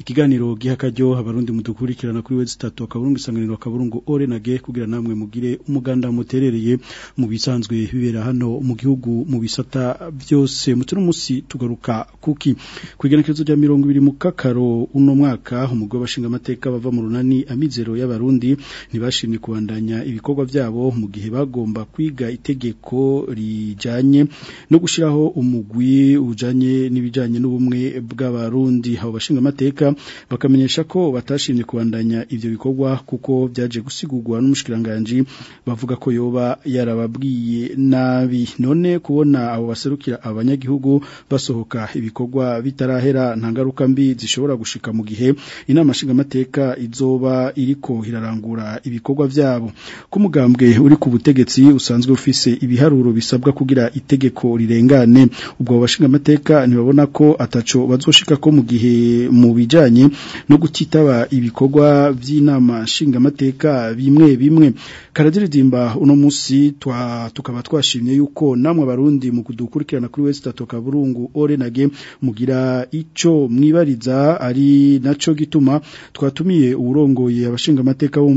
ikiganiro gihakaryo abarundi mudukurikirana kuri wezi 3 akaburungu isanganiro akaburungu orenage kugira namwe mugire umuganda muterereye mu bisanzwe bibera hano mu gihugu mu bisata byose muturu musi tugaruka kuki kwigenekerezo rya 20 mu kakaro uno mwaka umugwe bashinga amateka bava mu runani amizero y'abarundi nibashimye kubandanya ibikorwa byabo mu gihe bagomba kwiga itegeko rijyanye no gushyiraho umugwi ujyanye n'ibijyanye n'ubumwe bw'abarundi abo bashinga amateka bakamenyesha ko batashimye kubandanya ibyo bikorwa kuko byaje gusigugwa n'umushikiranganji bavuga ko yoba yarababwiye nabi none kubona abo baserukira abanyagihugu basohoka ibikorwa bitarahera nta ngaruka mbi zishobora gushika mu gihe inama nshingamateka izoba iriko irarangura ibikorwa byabo ku mugambwe uri ku butegetsi usanzwe ufise ibiharuro bisabwa kugira itegeko rirengane ubwo abashinga amateka ntibabona ko ataco bazoshika ko mu gihe mu bijanye no gutitaba ibikorwa by'inama nshinga amateka bimwe bimwe karadiridimba uno munsi twa tukaba twashimye yuko namwe barundi mu kudukurikirana kuri West Atoka Burungu Orenage mugira ico mwibariza ari naco gituma twatumiye uburongoye abashinga amateka bo mu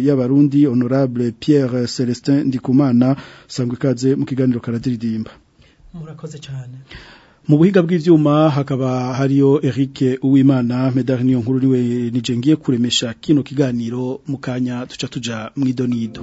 y'abarundi honorable Pierre Celestin Ndikumana sangwe kaze mu kiganiro karadiridimba murakoze cyane mu buhiga bw'ibyuma hakaba hariyo Eric Uwimana medali niyo nkuru niwe ngiye kuremesha kino kiganiro mukanya tuca duca tuja mu idonido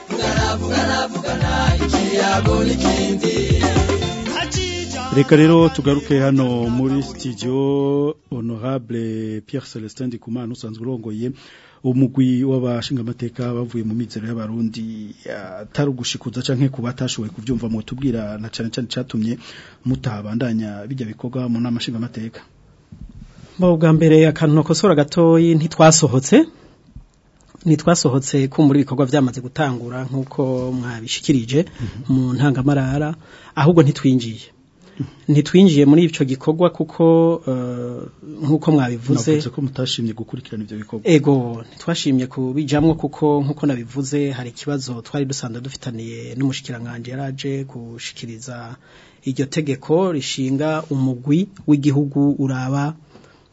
reka rero tugaruke hano muri studio honorable Pierre celestin ndikumana usanzwe urongoye umugwi w'abashingamateka bavuye mu mizero y'abarundi atari ugushikuza canke kuba atashoboye kubyumva mu tubwira na cyane cyane cyatumye mutabandanya bijya bikorwa mu nama nshingamateka mu bwa mbere akantu nakosora gatoyi ntitwasohotse Nitwasohotse ko muri bikorwa byamaze gutangura nk'uko mwabishikirije mhm. mu ntangamarara ahubwo ntitwinjiye mhm. ntitwinjiye muri icyo gikorwa kuko eh, nk'uko mwabivuze ko mutashimye gukurikirana ibyo bikorwa ego ntitwashimye kubijyamo kuko nk'uko nabivuze hari ikibazo twari dusanda dufitaniye n'umushyikiranganje yari aje gushyikiriza iryo tegeko rishinga umugwi w'igihugu uraba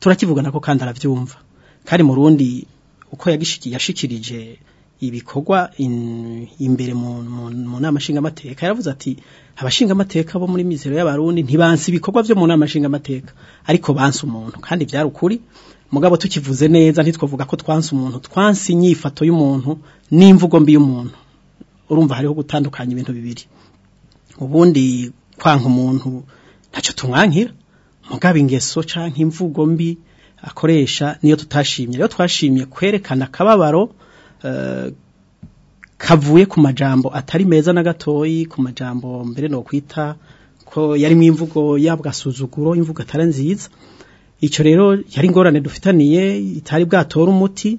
turakivugana ko kandi aravyumva kandi mu rundi uko yagishikiye yashikirije ibikorwa imbere mu nama nshingamateka yaravuze ati abashingamateka bo muri mizero y'abarundi ntibansi ibikorwa byo mu nama nshingamateka ariko bansi umuntu kandi byari ukuri mugabo tukivuze neza ntitwavuga ko twansi umuntu twansi inyifato y'umuntu n'imvugo mbi y'umuntu urumva hariho gutandukanya ibintu bibiri ubundi kwanka umuntu ntacyo tumwankira mugabo ingeso cyangwa imvugo mbi akoresha niyo tutashimye rero twashimye kwerekana akababaro kavuye ku majambo atari meza na gatoyi ku majambo mbere no kwita ko yari mu imvugo yabwasuzuguro imvugo atari nziza Icyo rero yari ingorane dufitaniye itari bwatora umuti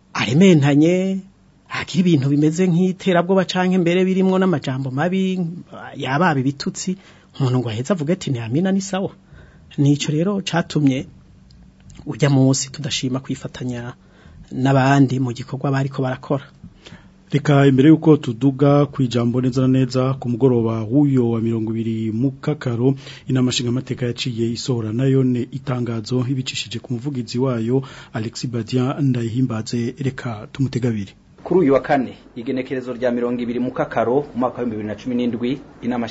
aremenanye hakiri ibintu bimeze nk'iterabwoba canke imbere birimo n'amajambo mabi yababe ibitutsi umuntu ngo aheze avuge ati ntihamina ni sawa nicyo rero cyatumye ujya munsi tudashima kwifatanya n'abandi mu gikorwa bariko barakora reka imbere y'uko tuduga ku ijambo neza na neza ku mugoroba w'uyo wa mirongo ibiri mu kakaro inama nshingamateka yaciye isohora nayo ni itangazo ibicishije ku muvugizi wayo Alexi Badia ndayihimbaze reka tumutegabire kuri uyu wa kane igenekerezo rya mirongo ibiri mu kakaro umwaka w'ibihumbi bibiri na cumi n'indwi inama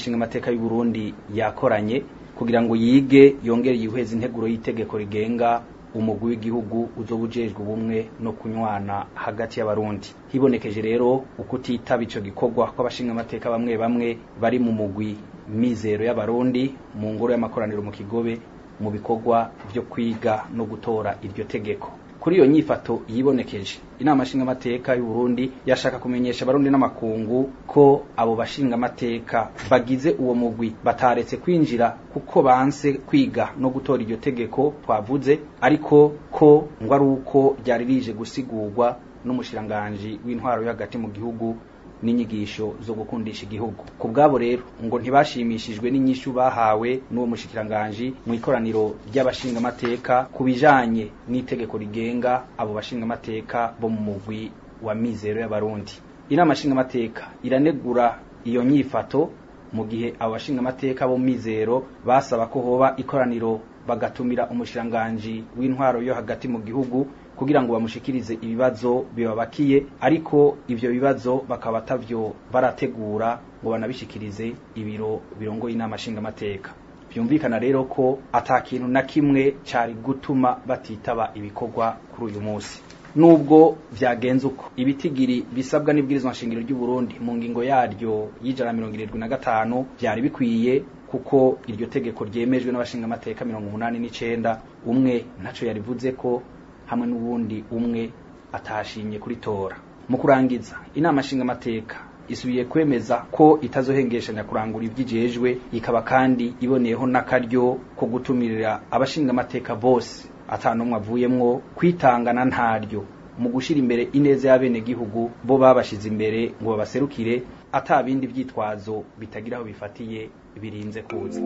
y'u Burundi yakoranye kugira ngo yige yongere yihweze integuro y'itegeko rigenga umugwi w'igihugu uzoba ujejwe ubumwe no kunywana hagati y'abarundi hibonekeje rero uko utitaba ico gikorwa kw'abashinga amateka bamwe bamwe bari mu mugwi mizero y'abarundi mu ngoro y'amakoraniro mu kigobe mu bikorwa byo kwiga no gutora iryo tegeko kuri iyo nyifato yibonekeje inama nshinga amateka y'u Burundi yashaka kumenyesha abarundi n'amakungu ko abo bashinga amateka bagize uwo mugwi bataretse kwinjira kuko banse kwiga no gutora iryo tegeko twavuze ariko ko ngo ari uko ryari rije gusigurwa n'umushiranganji w'intwaro yo hagati mu gihugu n'inyigisho zo gukundisha igihugu ku bwabo rero ngo ntibashimishijwe n'inyishu bahawe n'uwo mushikiranganji mu ikoraniro ry'abashingamateka ku bijanye n'itegeko rigenga abo bashingamateka bo mu mugwi wa mizero y'abarundi inama nshingamateka iranegura iyo nyifato mu gihe abo bashingamateka bo mizero basaba ko hoba ikoraniro bagatumira umushiranganji w'intwaro yo hagati mu gihugu kugira ngo bamushikirize ibibazo bibabakiye ariko ibyo bibazo bakaba atavyo barategura ngo banabishikirize ibiro birongoye inama nshingamateka byumvikana rero ko ata kintu na kimwe cyari gutuma batitaba ibikorwa kuri uyu munsi nubwo byagenze uko ibitigiri bisabwa n'ibwirizwa nshingiro ry'u Burundi mu ngingo yaryo y'ijana mirongo irindwi na gatanu byari bikwiye kuko iryo tegeko ryemejwe n'abashingamateka mirongo umunani n'icenda umwe ntaco yarivuze ko hamwe n'uwundi umwe atashimye kuri tora mu kurangiza inama nshingamateka isubiye kwemeza ko itazohengeshanya kurangura iby'ijejwe ikaba kandi iboneyeho n'akaryo ko gutumirira abashingamateka bose atanumwe avuyemwo kwitangana ntaryo mu gushira imbere ineza y'abenegihugu bo babashyize imbere ngo babaserukire ata bindi byitwazo bitagira aho bifatiye birinze kuza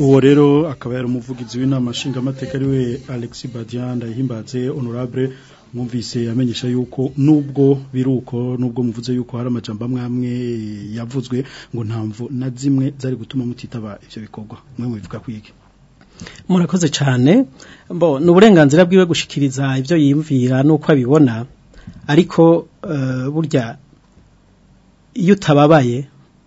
uwo rero akaba yari umuvugizi w'inama nshingamateka ari we alexi badian ndayihimbaze honorable mwumvise amenyesha yuko nubwo biruko nubwo muvuze yuko hari amajambo amwe yavuzwe ngo ntamvu na zimwe zari gutuma mutitaba ibyo bikorwa mwe mubivuga kwige murakoze cyane mbo ni uburenganzira bwiwe gushikiriza ibyo yiyumvira n'uko abibona ariko eh, burya iyo utababaye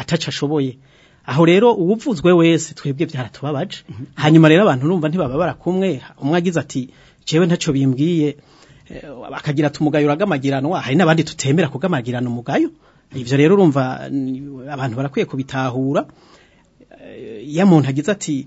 ataca ashoboye aho rero uwuvuzwe wese twebwe byaratubabaje hanyuma rero abantu urumva ntibaba barakumwe umwe agize ati jewe ntacyo bimbwiye eh, akagira ati umugayo uragamagiranwa hari n'abandi tutemera kugamagirana umugayo ibyo rero urumva abantu barakwiye kubitahura iyo eh, umuntu agize ati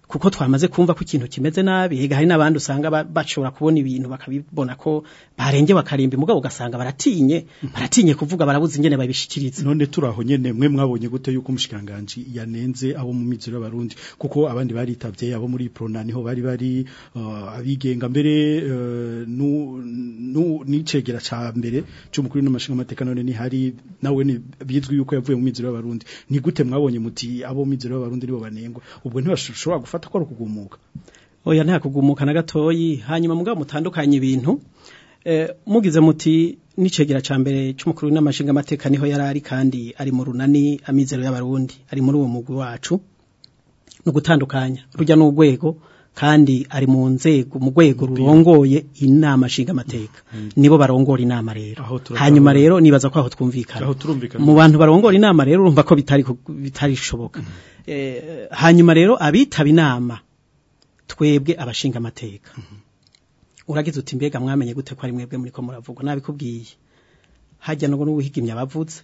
kuko twamaze kumva ko ikintu kimeze nabi hega hari n'abandi usanga bashobora kubona ibintu bakabibona ko barenge bakarimba umugabo ugasanga baratinye mhm. baratinye kuvuga barabuze ingene babishikiriza none turaho nyene mwe mwabonye gute yuko umushikanganje yanenze abo mu mizero y'abarundi kuko abandi baritavye abo muri prona niho bari bari uh, abigenga mbere uh, nu, nicegera ca mbere cy'umukuru n'amashinga mateka none ni hari nawe ni bizwi yuko yavuye mu mizero y'abarundi ni gute mwabonye muti abo mu mizero y'abarundi nibo banengwa ubwo ntibashobora bafata ko rukugumuka oya nta kugumuka na gatoyi hanyuma mugabo mutandukanye ibintu eh, mugize muti n'icegera ca mbere cy'umukuru n'amashinga amateka niho yarari kandi ari mu runani amizero y'abarundi ari muri uwo mugwi wacu no gutandukanya rujya n'urwego kandi ari mu nzego mu rwego rurongoye inama nshingamateka mm. mm. nibo barongora inama rero hanyuma rero nibaza ko aho twumvikana mu bantu barongora inama rero urumva ko bitari bitarishoboka mm. eh, hanyuma rero abitaba inama twebwe abashingamateka mm-hmm. uragize uti mbega mwamenye gute ko ari mwebwe muri ko muravugwa nabikubwiye hajya nubwo n'ubuhigimya abavutse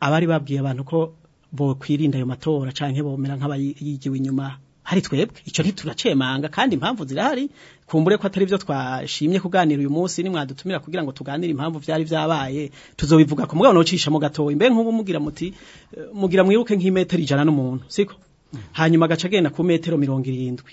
abari babwiye abantu ko bokwirinda ayo matora cyangwa bomera nk'abayigiwe inyuma hari twebwe icyo ntituracemanga kandi impamvu zirahari kumbure ko atari byo twashimye kuganira uyu munsi nimwadutumira kugira ngo tuganire impamvu byari byabaye tuzobivuga ku mugabo nocishamo gatoya imbe nk'ubu mugira muti eh, mugira mwibuke nk'imetero ijana n'umuntu siko hanyuma agaca agenda ku metero mirongo irindwi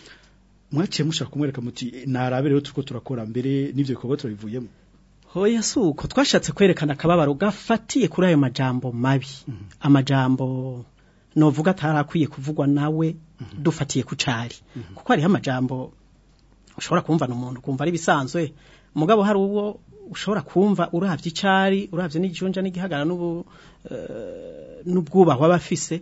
mwaciye mushaka kumwereka muti narabe rero turiko turakora mbere n'ivyo bikorwa turabivuyemo hoya suko twashatse kwerekana akababaro gafatiye kuri ayo majambo mabi mhm. amajambo novuga tarakwiye kuvugwa nawe dufatiye ku cyari mhm. kuko hariho amajambo ushobora kumva umuntu kumva ari ibisanzwe mugabo hari uwo ushobora kumva urabye icyari urabye n'igijonja n'igihagarara eh, n'ubwubahwa aba afise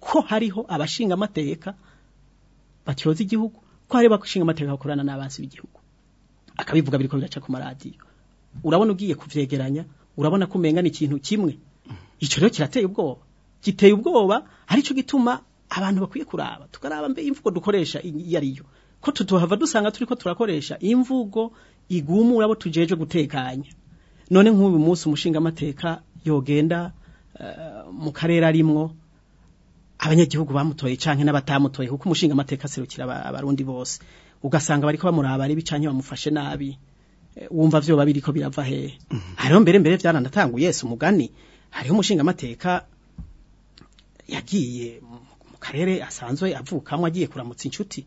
ko hariho abashinga amateka batyoza igihugu ko hari abashingamateka bakorana n'abansi b'igihugu akabivuga biriko biraca ku maradiyo urabona ugiye kuvyegeranya urabona ko umengana ikintu kimwe ico rero kirateye ubwoba giteye ubwoba arico gituma abantu bakwiye kuraba tukaraba mbe imvugo dukoresha iyo ko tutuhava dusanga turiko turakoresha imvugo igumu urabo tujeje gutekanya none nk'uyu munsi umushinga amateka yogenda eh, mu karere arimwo abanyagihugu bamutoye canke n'abatamutoye kuko umushinga amateka serukira abarundi bose ugasanga bariko bamuraba ari bicanke bamufashe nabi eh, wumva vyo babiriko birava hehe mhm. hariho mbere mbere vyarandatanguye yes umugani hariho umushinga amateka yagiye mu karere asanzwe avukamwe agiye kuramutsa inshuti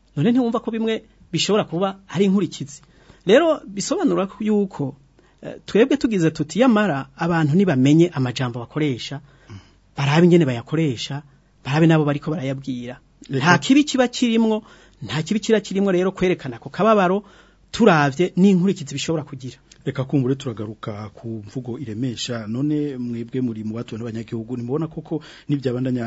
none ntiwumva ko bimwe bishobora kuba ari inkurikizi rero bisobanura yuko eh, twebwe tugize tuti yamara abantu ntibamenye amajambo bakoresha barabe ingene bayakoresha barabe nabo bariko barayabwira nta kibi kiba kirimwo nta kibi kira kirimwo rero kwerekana ko kababaro turavye n'inkurikizi bishobora kugira reka kumbure turagaruka ku mvugo iremesha none mwebwe muri mu batuye n'abanyagihugu nimubona koko nibyabandanya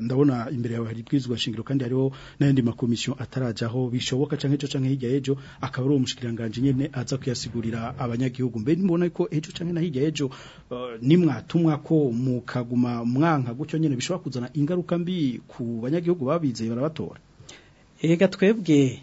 ndabona imbere yawe hari bwizwa shingiro kandi hariho n'andi makomisiyo atarajaho bishoboka canke cyo canke hijya ejo akaba ari umushikiranganje nyene aza kuyasigurira abanyagihugu mbe nimubona ko ejo canke na hijya ejo uh, nimwatumwa ko mukaguma mwanka gucyo nyene bishobora kuzana ingaruka mbi ku banyagihugu babize barabatora ega twebwe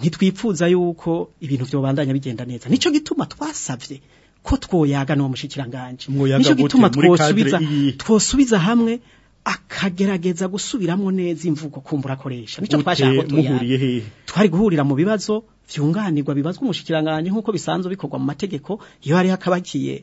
ntitwipfuza yuko ibintu byobandanya bigenda neza nicyo gituma twasabye ko twoyaga no mushikiranganje nico gituma twosubiza twosubiza hamwe akagerageza gusubiramo neza imvugo kumbura akoresha nico twashaka ko twari guhurira mu bibazo byunganirwa bibazwa umushikiranganje nkuko bisanzwe bikorwa mu mategeko iyo hari hakabakiye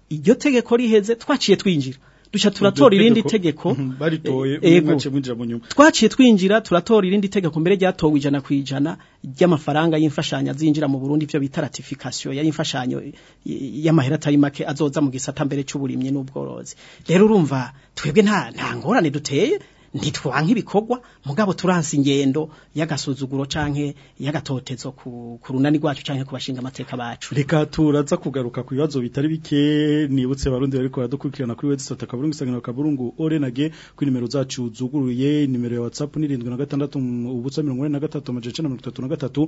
iryo tegeko riheze twaciye twinjira duca turatora irindi tegeko mhm, baritoye eh, mwace mwinjira mu nyuma twaciye twinjira turatora irindi tegeko mbere ryatowe ijana ku ry'amafaranga y'imfashanyo azinjira mu Burundi byo bita ratification ya imfashanyo y'amahera atari make azoza mu gisata mbere cy'uburimye n'ubworozi rero urumva twebwe nta nta ngorane duteye ntitwanka ibikorwa mugabo turanse ingendo y'agasuzuguro canke y'agatotezo ku runani rwacu canke kubashinga amateka bacu reka turaza kugaruka ku bibazo bitari bike nibutse barundi bariko baradukurikirana kuri website akaburungu isangano akaburungu orenage ku nimero zacu zuguruye nimero ya WhatsApp ni 76 ubutsa 43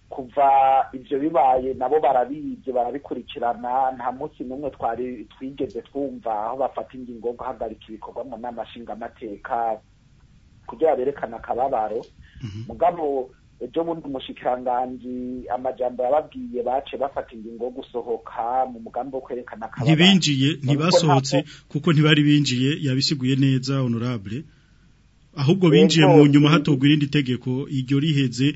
kuva ibyo bibaye nabo barabizi barabikurikirana nta munsi n'umwe twari twigeze twumva aho bafata ingingo yo guhagarika ibikorwa mu nama nshingamateka kugira berekane akababaro mhm. mugabo ejo bundi umushikiranganji amajambo yababwiye bace bafata ingingo yo gusohoka mu mugambi wo kwerekana akababaro ntibinjiye ntibasohotse kuko ntibari binjiye yabisiguye neza honorable ahubwo binjiye mu nyuma hatogwa irindi tegeko iryo riheze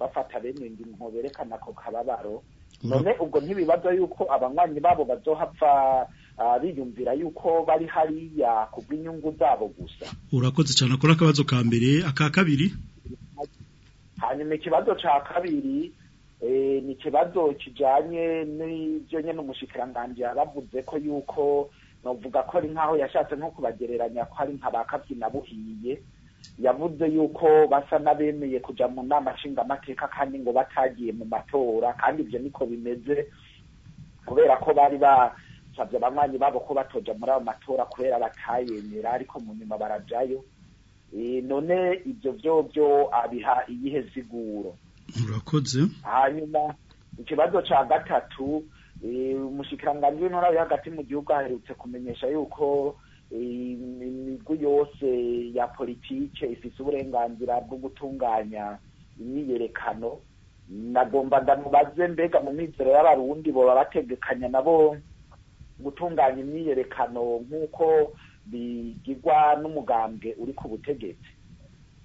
bafata bene ngo berekane ako kababaro mhm. none ubwo ntibibaza yuko abanywanyi babo bazohapfa biyumvira yuko bari hariya ku bw'inyungu zabo gusa urakoze cyane akora akabazo ka mbere aka kabiri hanyuma ikibazo cya kabiri e, ni ikibazo kijyanye n'ibyo nyine umushikiranganji yabavuze ko yuko navuga ko ari nk'aho yashatse nko kubagereranya ko ari nka ba buhiye yavuze yuko basa n'abemeye kujya mu nama nshingamateka kandi ngo batagiye mu matora kandi ibyo niko bimeze kubera ko bari ba basabye abanywanyi babo ko batoja muri ayo matora kubera batayemera ariko mu nyuma barajayo none ibyo byobyo abiha iyihe ziguro murakoze hanyuma ikibazo cya gatatu umushikiranganji w'intara yo hagati mu gihugu aherutse kumenyesha yuko imigwi yose ya politiki ifite uburenganzira bwo gutunganya imyiyerekano nagombaga mubaze mbega mu mizero y'abarundi boba bategekanya nabo gutunganya imyiyerekano nk'uko bigirwa n'umugambwe uri ku butegetsi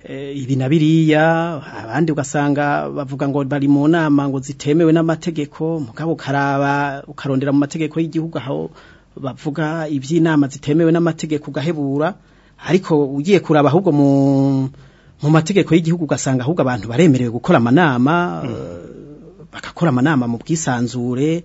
Eh, ibi na biriya abandi ugasanga bavuga ngo bari mu nama ngo zitemewe n'amategeko mugabo karaba ukarondera mu mategeko y'igihugu aho bavuga iby'inama zitemewe n'amategeko ugahebura ariko ugiye kuraba ahubwo mu mategeko y'igihugu ugasanga ahubwo abantu baremerewe gukora amanama hmm. eh, bagakora amanama mu bwisanzure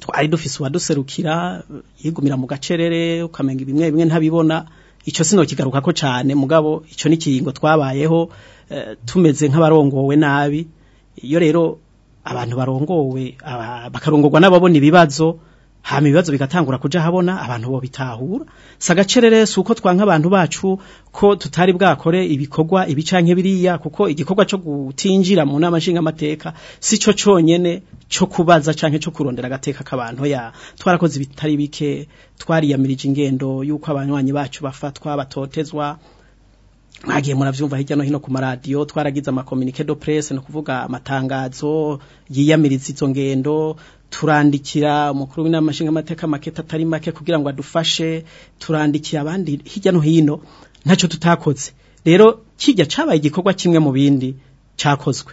twari dufise uwaduserukira yigumira mu gacerere ukamenya bimwe bimwe ntabibona icyo sino kigaruka ko cyane mugabo icyo ni ikiringo twabayeho eh, tumeze nk'abarongowe nabi iyo rero abantu barongowe bakarongorwa n'ababona ibibazo hama ibibazo bigatangura kuja habona abantu bo bitahura sagacererese uko twanka abantu bacu ko tutari bwakore ibikorwa ibicanke biriya kuko igikorwa cyo gutinjira mu nama nshinga amateka sico conyene cyo kubaza canke cyo kurondera agateka k'abantu ya twarakoze bitari bike twariyamirije ingendo yuko abanywanyi bacu bafatwa batotezwa mwagiye muravyumva hirya no hino ku maradiyo twaragize amakominike de presse no kuvuga amatangazo yiyamiriza izo ngendo turandikira umukuru w'inama nshingamateka maketa atari make kugira ngo adufashe turandikira abandi hirya no hino ntacyo tutakoze rero kijya cabaye igikorwa kimwe mu bindi cyakozwe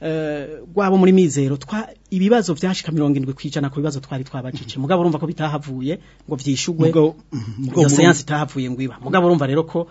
eh, rwabo muri mizero ibibazo byashika 70 kwicana ku bibazo twari twabajije mhm. mugabo urumva ko bitahavuye ngo vyishugwe ngo mhm. science itahavuye ngo iba mugabo urumva rero ko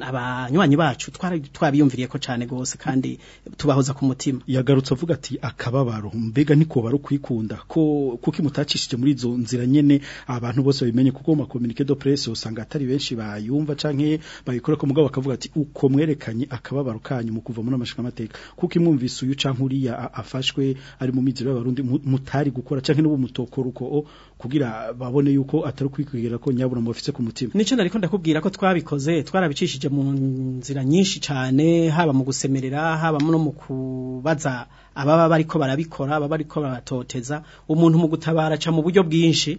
abanywanyi bacu twari twabiyumviriye ko cane gose kandi tubahoza ku mutima yagarutse avuga ati akababaro mbega niko bari kwikunda ko kuki mutacishije muri izo nzira nyene abantu bose babimenye kuko ma communique de presse usanga atari benshi bayumva canke babikora ko mugabo akavuga ati uko mwerekanye akababaro kanyu mu kuva muri amashikamateka kuko imwumvise uyu canke uriya afashwe ari mu mizero abarundi mutari gukora canke n'ubu mutokora uko kugira babone yuko atari kwikwigira ko nyabura mufise ku mutima nico nariko ndakubwira ko twabikoze twarabicishije mu nzira nyinshi cyane haba mu gusemerera haba no mu kubaza ababa bariko barabikora ababa bariko baratoteza umuntu mu gutabara ca mu buryo bwinshi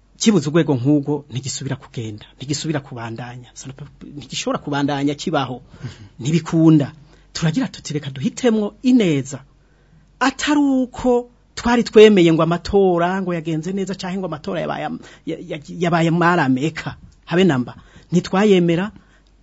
kibuze urwego nk'ubwo ntigisubira kugenda ntigisubira kubandanya ntigishobora kubandanya kibaho mm-hmm. nibikunda turagira tutireka duhitemwo ineza atari uko twari twemeye ngo amatora ngo yagenze neza cyangwa ngo amatora yabaye marameka habe namba ntitwayemera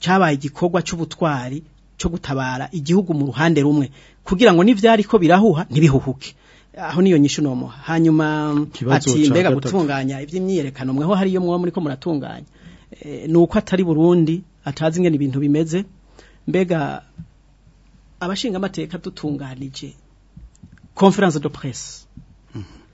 cyabaye igikorwa cy'ubutwari cyo gutabara igihugu mu ruhande rumwe kugira ngo n'ibyari ko birahuha ntibihuhuke aho niyo nyishu nomo hanyuma ati mbega gutunganya iby'imyiyerekano mweho hari iyo mwoba muri ko muratunganya eh, nuko atari Burundi atazi ingene ibintu bimeze mbega abashinga amateka dutunganije conference de presse mhm.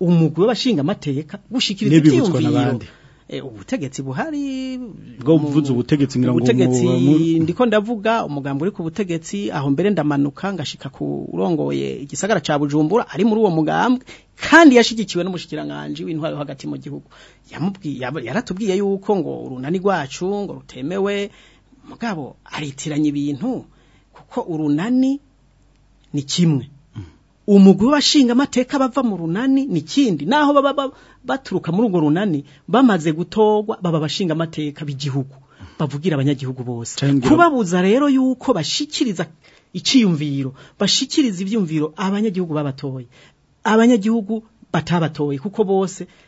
umugwe w'abashinga amateka gushikira ibyiyumviro Eh, ubutegetsi buhari bwo buvuze ubutegetsi ngira ngo ubutegetsi ndiko ndavuga umugambo uri ku butegetsi aho mbere ndamanuka ngashika ku urongoye igisagara ca Bujumbura ari muri uwo mugambwe kandi yashigikiwe n'umushikiranganje w'intwaro hagati mu gihugu yamubwiye yaratubwiye yuko ngo urunani rwacu ngo rutemewe mugabo aritiranye ibintu kuko urunani ni kimwe umugwi amateka bava mu runani ni kindi naho baba baturuka muri urwo runani bamaze gutogwa baba bashinga amateka b'igihugu bavugira abanyagihugu bose kubabuza rero yuko bashikiriza icyiyumviro bashikiriza ibyumviro abanyagihugu babatoye abanyagihugu batabatoye kuko bose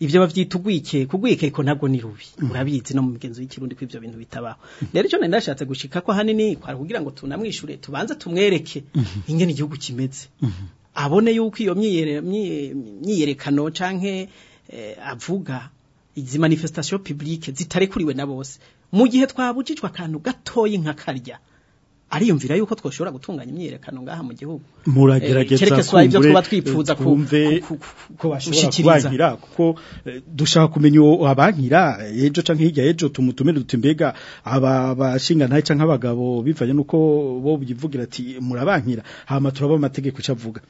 ibyo babyita ugwikeko ugwikeko ntabwo ni rubi mm. murabizi no mu migenzo y'ikirundi ko ibyo bintu bitabaho rero cyo ndashatse gushika ko ahanini twari kugira ngo tunamwishure tubanze tumwereke mm-hmm. ingene igihugu kimeze mm-hmm. abone yuko iyo myiyerekano canke eh, avuga izi manifestation publique zitarekuriwe na bose mu gihe twabujijwe akantu gatoyi nkakarya ariyumvira yuko twoshobora gutunganya imyiyerekano ngaha mu gihugu muragerageza ibyo tuba twifuza ko bashobora kuko eh, dushaka kumenya uwo abankira ejo canke hirya ejo tumutume duti mbega aba bashinga ntaye canke bivanye nuko bo bivugira ati murabankira hama turaba amategeko cavuga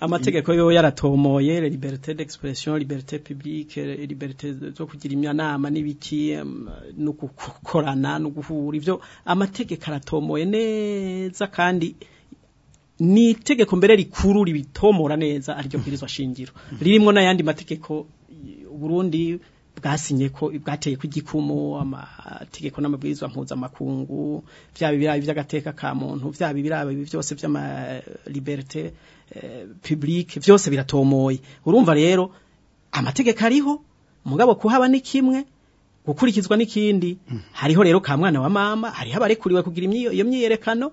amategeko yo yaratomoye liberté d'expression liberté publique liberté zo kugira imyanama n'ibiki no gukorana no guhura ivyo amategeko aratomoye neza kandi ni itegeko mbere rikuru ribitomora neza aryo bwirizwa shingiro mm-hmm. ririmo n'ayandi mategeko Burundi bwasinye ko bwateye ko igikumu amategeko mpuza mpuzamakungu byaba ibirayi by'agateka ka muntu byaba ibirayi byose by'amaliberite eh, public byose biratomoye urumva rero amategeko ariho mugabo kuhaba ni kimwe gukurikizwa n'ikindi mm. hariho rero ka mwana wa mama hariho abarekuriwe kugira iyo myiyerekano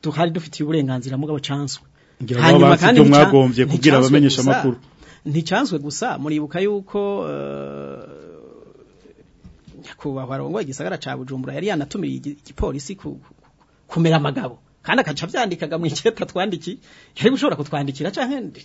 tuhari dufitiye uburenganzira mugabo canswe hanyuma kandi mwagombye kugira abamenyesha makuru nticyanswe gusa muribuka yuko eh, nyakubahwa arongoye igisagara ca Bujumbura yari yanatumiriye igipolisi kumera amagabo kandi akaca abyandikaga mu icyeta twandiki yari gushobora kutwandikira canke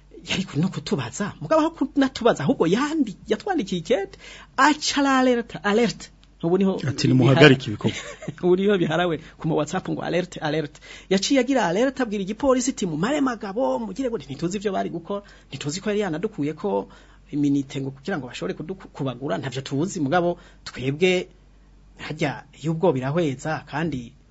yari no kutubaza mugabo aho kunatubaza ahubwo yandi yatwandikiye ikete acara alerta alerta ubu ati nimuhagarike ibikorwa ubu niho biharawe ku WhatsApp ngo alert alert yaciye agira alert abwira igipolisi ati mumare magabo mugire ngo ntituzi ivyo bari gukora ntituzi ko yari yanadukuye ko iminite ngo kugira ngo bashobore kubagura ntavyo tuzi mugabo twebwe hajya y'ubwo birahweza kandi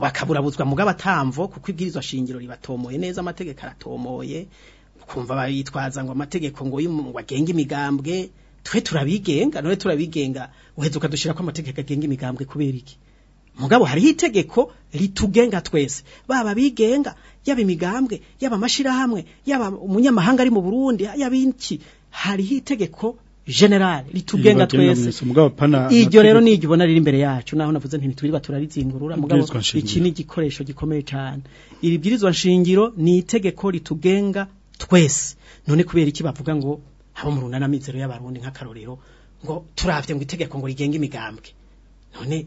bakaburabuzwa mu bw'abatamvo kuko ibwirizwa shingiro ribatomoye neza amategeko aratomoye kumva bayitwaza ngo amategeko ngo agenge imigambwe twe turabigenga none turabigenga uheze ukadushyira ko amategeko agenga imigambwe kubera iki mugabo hariho itegeko ritugenga twese baba bigenga yaba imigambwe yaba amashyirahamwe yaba umunyamahanga ari mu burundi yaba iki hariho itegeko generale ritugenga twese iryo rero ni iryo ubona riri imbere yacu naho navuze ntituriba turarizingurura iki ni igikoresho gikomeye cyane iri bwirizwa nshingiro ni itegeko ritugenga twese none kubera iki bavuga ngo haba mu runana mizero y'abarundi nk'akarorero ngo turabye ngo itegeko ngo rigenga imigambwe none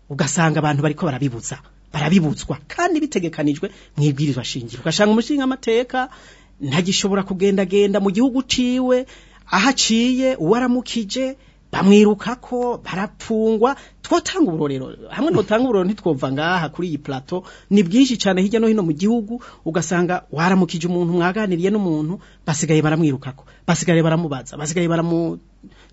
ugasanga abantu bariko barabibuza barabibutswa kandi bitegekanijwe mu ibwirizwa shingiro ugasanga umushinga amateka ntagishobora kugendagenda mu gihugu ciwe aho aciye uwaramukije bamwirukako barapfungwa twotanga uburorero hamwe n'utanga uburorero ntitwumva ngaha kuri iyi plato ni bwinshi cyane hirya no hino mu gihugu ugasanga waramukije umuntu mwaganiriye n'umuntu basigaye baramwiruka ko basigaye baramubaza basigaye baramu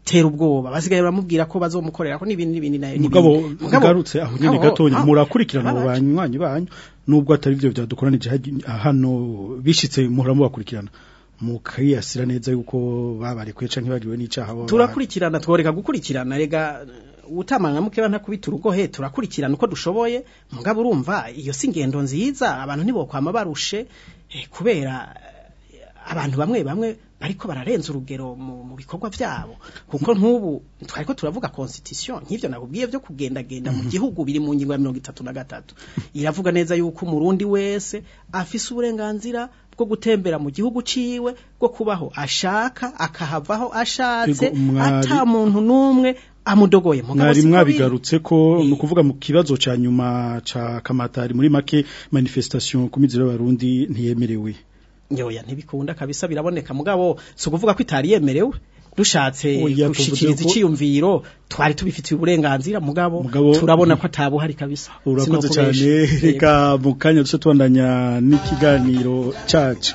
tera ubwoba basigaye bamubwira ko bazomukorera ko nibindi nibindi nayo nibindi mugarutse aho nyene gatonya ah, murakurikirana mu ah, ah, banywanyi banyu nubwo atari byo byadukoranije hano bishitse muramo bakurikirana mukiyasira neza yuko babarekuye canke bagiwe n'icaha turakurikirana tworeka gukurikirana rega utamana muke bantakubita urugo he turakurikirana uko dushoboye mugabo urumva iyo singendo ingendo nziza abantu ntibokwama barushe eh, kubera abantu bamwe bamwe ariko bararenza urugero mu bikorwa byabo kuko nkubu twari ko turavuga constitution nk'ivyo nakubwiye byo kugendagenda mu mhm. gihugu biri mu ngingo ya gatatu iravuga neza yuko umurundi wese afise uburenganzira bwo gutembera mu gihugu ciwe bwo kubaho ashaka akahavaho ashatse ata muntu numwe amudogoye mwari mwabigarutse ko ni ukuvuga mu kibazo cya nyuma ca kamatari muri make manifestation ku mizero y'abarundi ntiyemerewe nyoya ntibikunda kabisa biraboneka mugabo si ukuvuga ko itari yemerewe dushatse gushikiriza icyiyumviro twari tubifitiye uburenganzira mugabo turabona ko atabo hari kabisa urakoze cyane reka mu duce tubandanya n'ikiganiro cyacu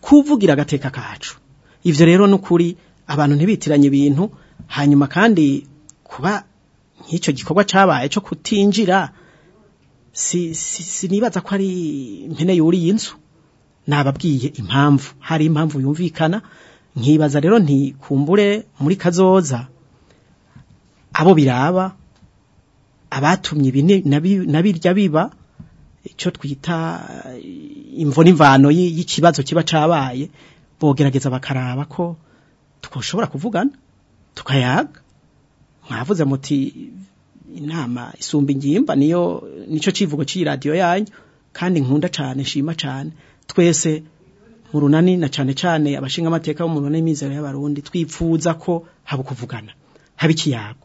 kuvugira agateka kacu ivyo rero nukuri abantu ntibitiranye ibintu hanyuma kandi kuba nk'icyo gikorwa cyabaye cyo kutinjira si, si, si nibaza ko ari mpene yuri yinzu nababwiye impamvu hari impamvu yumvikana nkibaza rero ntikumbure muri kazoza abo biraba abatumye na birya biba icyo twita imvo n'imvano y'ikibazo kiba cyabaye bogerageza bakaraba ko twoshobora kuvugana tukayaga mwavuze muti inama isumba ingimba niyo nicyo kivugo cy'iyi radio yanyu kandi nkunda cyane nshima cyane twese mu runani na cyane cyane abashinga amateka bo mu runani mizero y'abarundi twipfuza ko haba kuvugana haba ikiyago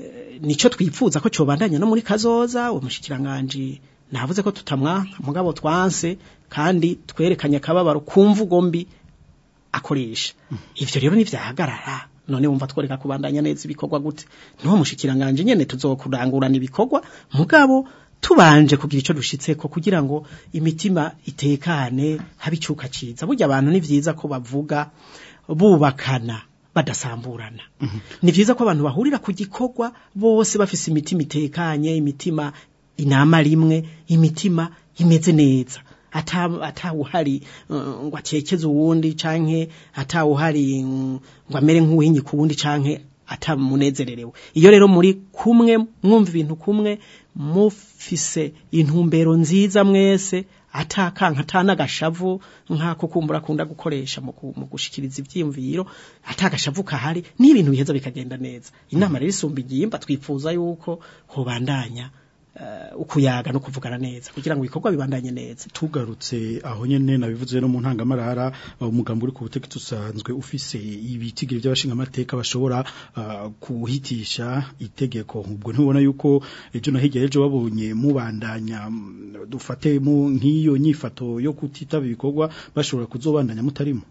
eh, nicyo twifuza ko cyobandanya no muri kazoza uwo mushikiranganje navuze ko tutamwanka mugabo twanse kandi twerekanye akababaro kumva ugombi akoresha mm-hmm. ibyo rero ntibyahagarara none wumva tworeka kubandanya neza ibikorwa gute niho mushikiranganje nyene tuzokurangurana ibikorwa mugabo tubanje kugira icyo dushyitseko kugira ngo imitima itekane habe icyuka cyiza burya abantu ni byiza ko bavuga bubakana badasamburana mhm. ni byiza ko abantu bahurira ku gikorwa bose bafise imitima itekanye imitima inama rimwe imitima imeze neza atawuhari ngo akekeze uwundi canke atawuhari uh, ngo amere nk'uwinyi ku wundi canke atamunezererewe iyo rero muri kumwe mwumva ibintu kumwe mufise intumbero nziza mwese atakanka atanagashavu nk'ako kumbura akunda gukoresha mu gushikiriza ibyiyumviro atagashavu kahari n'ibintu biheza bikagenda neza inama rero isumba igihimba twifuza yuko hobandanya Uh, ukuyaga no kuvugana neza kugira ngo ibikorwa bibandanye neza tugarutse aho nyene nabivuze no mu ntangamarara uh, umugambo uri ku butegetsi usanzwe ufise ibitigiri by'abashinga amateka bashobora uh, kuhitisha itegeko ubwo ntubona yuko ejo nahigera ejo babonye mubandanya mm, dufate mu nk'iyo nyifato yo kutita ibikorwa bashobora kuzobandanya mutarimo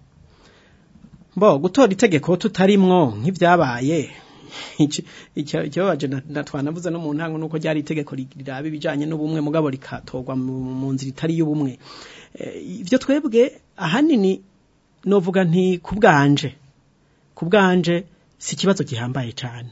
bo gutora itegeko tutarimwo nk'ibyabaye ikibabaje natwanabuze no mu ntango nuko ryari itegeko riraba ibijanye n'ubumwe mugabo rikatorwa mu nzira itari y'ubumwe eh, ivyo twebwe ahanini novuga nti kubwanje kubwanje si ikibazo gihambaye cyane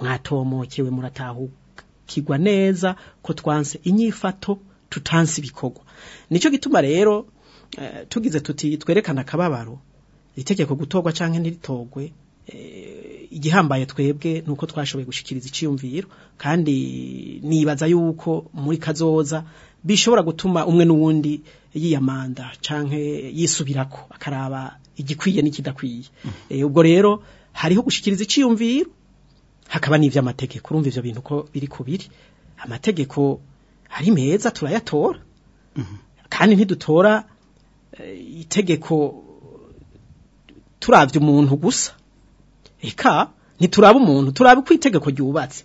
mwatomokewe muratahukirwa neza ko twanse inyifato tutansi ibikogwa nico gituma rero uh, tugize tuti twerekana kababaro itegeko gutogwa canke ntiritogwe eh, igihambaye twebwe nuko twashoboye gushikiriza icyumviro kandi nibaza yuko muri kazoza bishobora gutuma umwe n'uwundi yiyamanda canke yisubirako akaraba igikwiye n'ikidakwiye mm-hmm. eh, ubwo rero hariho gushikiriza icyumviro hakaba amategeko urumva ivyo bintu ko biri kubiri amategeko hari meza turayatora mm-hmm. kandi ntidutora eh, itegeko turavye umuntu gusa reka ntituraba umuntu turaba kwitegeko itegeko ryubatse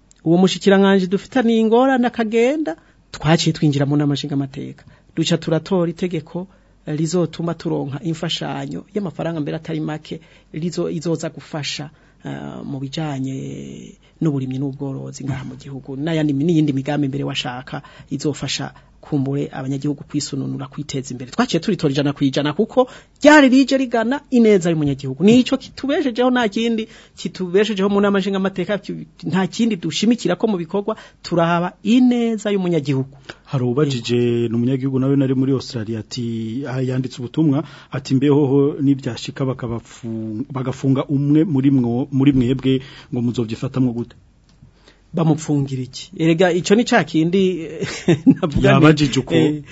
uwo mushyikiranganje dufitaniye ingorane n’akagenda twaciye twinjira mu n'amashinga amateka duca turatora itegeko rizotuma turonka imfashanyo y'amafaranga mbere atari make izoza gufasha eh, mu bijyanye n'uburimyi n'ubworozi ngaha mu gihugu n'ayandi n'iyindi migambi imbere washaka izofasha kumbure abanyagihugu kwisununura kwiteza imbere twaciye turitora ijana ku ijana kuko ryari rije rigana ineza y'umunyagihugu nico kitubeshejeho nta kindi kitubeshejeho mu nama nshinga amateka nta kindi dushimikira ko mu bikorwa turaba ineza y'umunyagihugu harubajije n'umunyagihugu nawe nari muri Australia ati ah, yanditse ubutumwa ati “Mbehoho n'ibyashika bakabafunga bagafunga umwe muri mwebwe ngo muzovyifata gute bamupfungira iki erega icyo ni cya kindi eh, yabajije uko eh,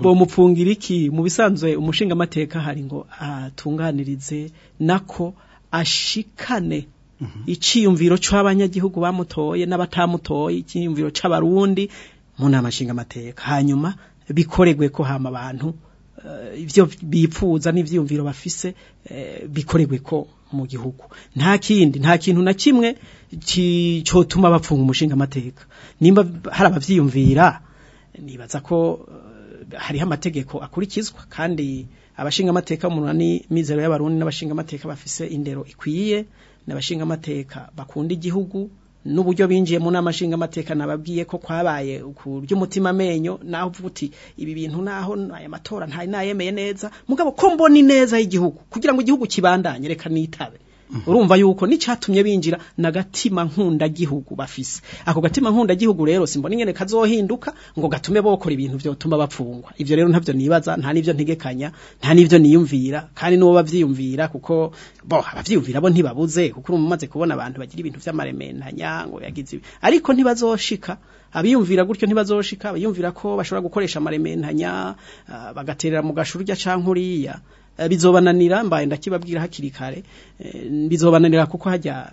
bamupfungira eh, iki mu bisanzwe umushinga amateka hari ngo atunganirize nako ashikane mhm. icyiyumviro cy'abanyagihugu bamutoye n'abatamutoye icyiyumviro cy'abarundi mu nama nshinga amateka hanyuma bikoregwe ko hama abantu ibyo bipfuza n'ibyiyumviro bafise bikoregwe ko mu gihugu nta kindi nta kintu na kimwe cyotuma bapfunga umushinga amateka nimba hari ababyiyumvira nibaza ko eh, hariho amategeko akurikizwa kandi abashinga amateka umunani mizero y'abarundi n'abashinga amateka bafise indero ikwiye n'abashinga amateka bakunda igihugu n'uburyo binjiye mu n’amashinga nshingamateka nababwiye ko kwabaye ku ry'umutima amenyo naho uvuga ibi bintu naho aya matora ntari nayemeye neza mugabo ko mboni neza y'igihugu kugira ngo igihugu kibandanye reka nitabe urumva yuko n'icyatumye binjira na gatima nkunda gihugu bafise ako gatima nkunda gihugu rero simbona ingene kazohinduka ngo gatume bokora ibintu byotuma bapfungwa ibyo rero ntabyo nibaza nta n'ibyo ntegekanya nta n'ibyo niyumvira kandi n'uwo bavyiyumvira kuko bo abavyiyumvira bo ntibabuze kuko urumumaze kubona abantu bagira ibintu vy'amarementanya ngo yagize ibi ariko ntibazoshika abiyumvira gutyo ntibazoshika abiyumvira ko bashobora gukoresha amarementanya ah, bagaterera mu gashurya canke Eh, bizobananira mbaye ndakibabwira hakiri kare eh, bizobananira kuko hajya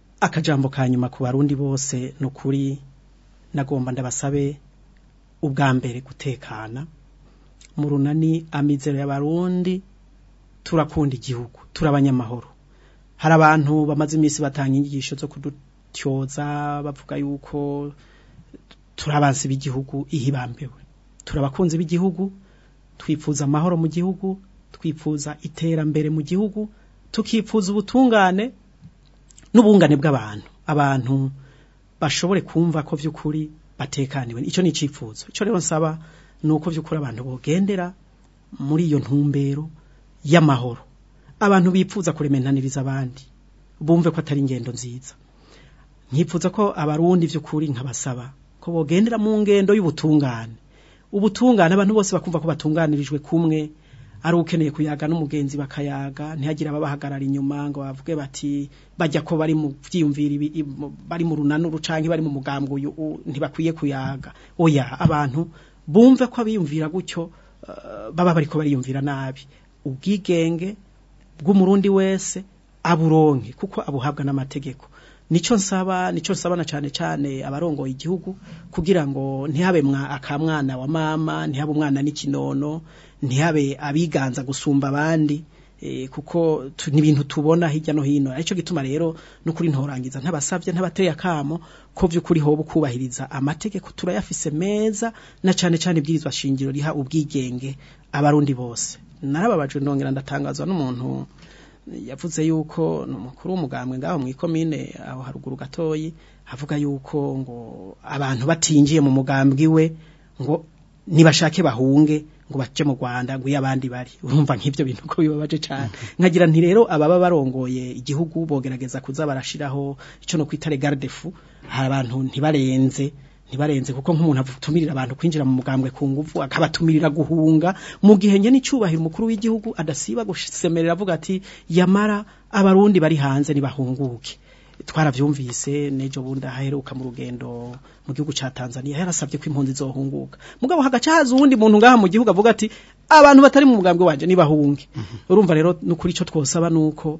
akajambo ka nyuma ku barundi bose ni ukuri nagomba ndabasabe ubwa mbere gutekana mu runani amizero y'abarundi turakunda igihugu turabanyamahoro hari abantu bamaze iminsi batanga inyigisho zo kudutyoza bavuga yuko turabansi b'igihugu ihibambewe turabakunzi b'igihugu twifuza amahoro mu gihugu twifuza iterambere mu gihugu tukifuza ubutungane n'ubungane bw'abantu abantu bashobore kumva ko by'ukuri batekaniwe icyo ni icyifuzo icyo rero nsaba nuko by'ukuri abantu bogendera muri iyo ntumbero y'amahoro abantu bipfuza kuremenaniriza abandi bumve ko atari ingendo nziza nkipfuza ko abarundi by'ukuri nkabasaba ko bogendera mu ngendo y'ubutungane ubutungane abantu bose bakumva ko batunganirijwe kumwe ari ukeneye kuyaga n'umugenzi bakayaga ntihagire ababahagarara inyuma ngo bavuge bati bajya ko bari mu byiyumvira bari mu runanuru cyangwa bari mu mugambwe ntibakwiye kuyaga oya abantu bumve ko abiyumvira gutyo uh, baba bari ko bariyumvira nabi ubwigenge bw'umurundi wese aburonke kuko abuhabwa n'amategeko nico nsaba nico nsabana cyane cyane abarongoye igihugu kugira ngo ntihabe mwa akamwana wa mama ntihabe umwana n'ikinono ntihabe abiganza gusumba abandi Eh, kuko ni ibintu tubona hirya no hino aricyo gituma rero no kuri ntorangiza ntabasabye ntabateye akamo ko by'ukuri hoba kubahiriza amategeko turayafise meza na cyane cyane ibwirizwa shingiro riha ubwigenge abarundi bose narababajwe ndongera ndatangazwa n'umuntu yavuze yuko ni umukuru w'umugambwe ngaho mu ikomine aho haruguru gatoyi havuga yuko ngo abantu batinjiye mu mugambwe we ngo nibashake bahunge ngo bace mu Rwanda ngo abandi bari urumva nk'ibyo bintu ko bibabaje cyane nkagira nti rero ababa barongoye igihugu bogerageza kuza barashiraho ico no kwita regarde hari abantu ntibarenze ntibarenze kuko nk'umuntu atumirira abantu kwinjira mu mugambwe ku ngufu akabatumirira guhunga mu gihe njye n'icyubahiro umukuru w'igihugu adasiba gusemerera avuga ati yamara abarundi bari hanze ntibahunguke twaravyumvise nejo bundi aheruka mu rugendo mu gihugu ca Tanzania yarasabye ko impunzi zohunguka mugabo hagaca haza uwundi muntu ngaha mu gihugu avuga ati abantu batari mu mugambwe wanje nibahunge mhm. urumva rero nukuri ico twosaba nuko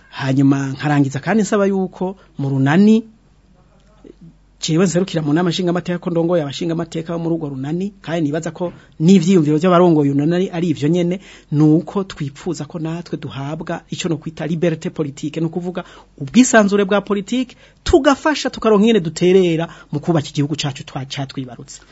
hanyuma nkarangiza kandi nsaba yuko mu runani jewe nserukira mu nama nshingamateka ko ndongoye abashingamateka bo muri urwo runani Kaye nibaza ko n'ivyiyumviro by'abarongoye runani ari ivyo nyene nuko twipfuza ko natwe duhabwa ico no kwita liberté politique no kuvuga ubwisanzure bwa politique tugafasha tukaronka nyene duterera mu kubaka igihugu cacu twacatwibarutse